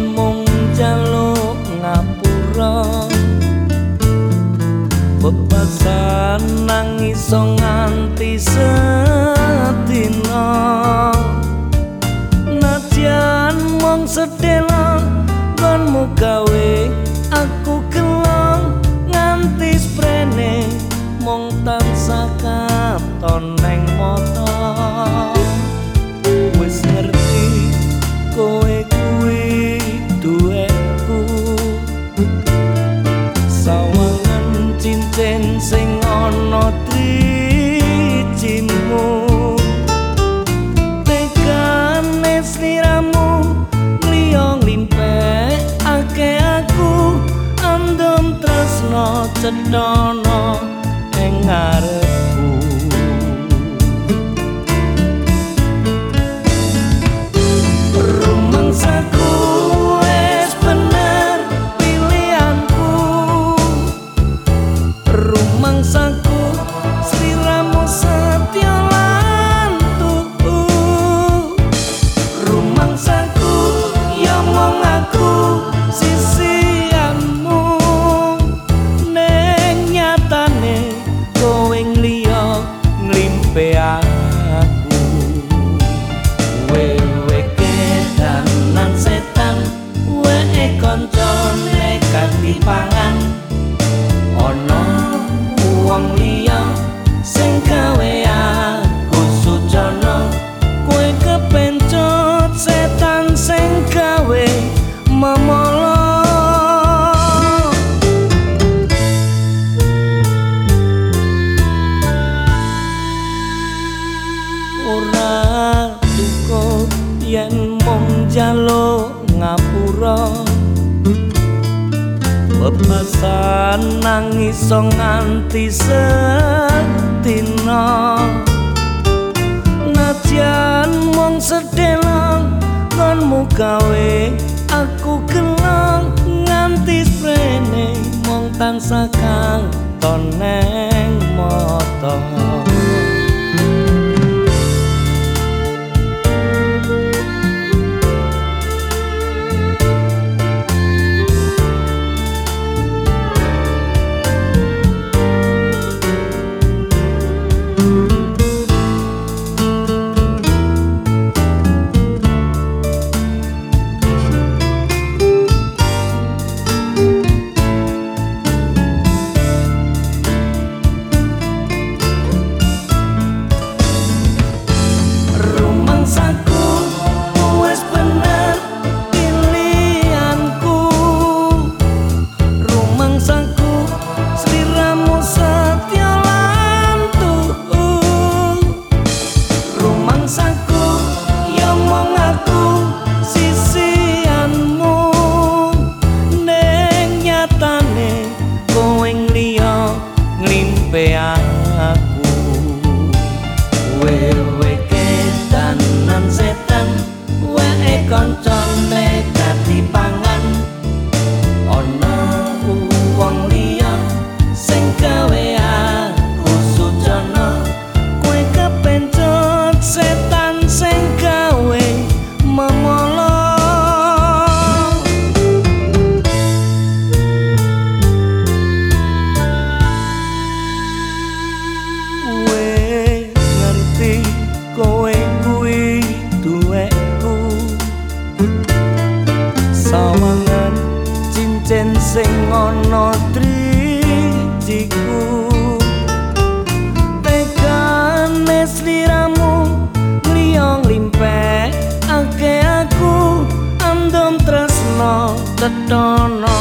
mung jaluk ngapura. Bebasan nangis nganti sedina. Najan mung sedela gonmu gawe aku cincin sing ana tricinmu tekane sliramu liyong limpe ake aku andom tresno cedono ngarepku cukup yen mung jaluk ngapura. Bebasan nangis nganti sedina. Najan mung sedelong konmu gawe aku gelong nganti sprene mung tansah kang toneng motor sing ana triciku. Tekane sliramu liyong limpe ake aku andom tresno tetono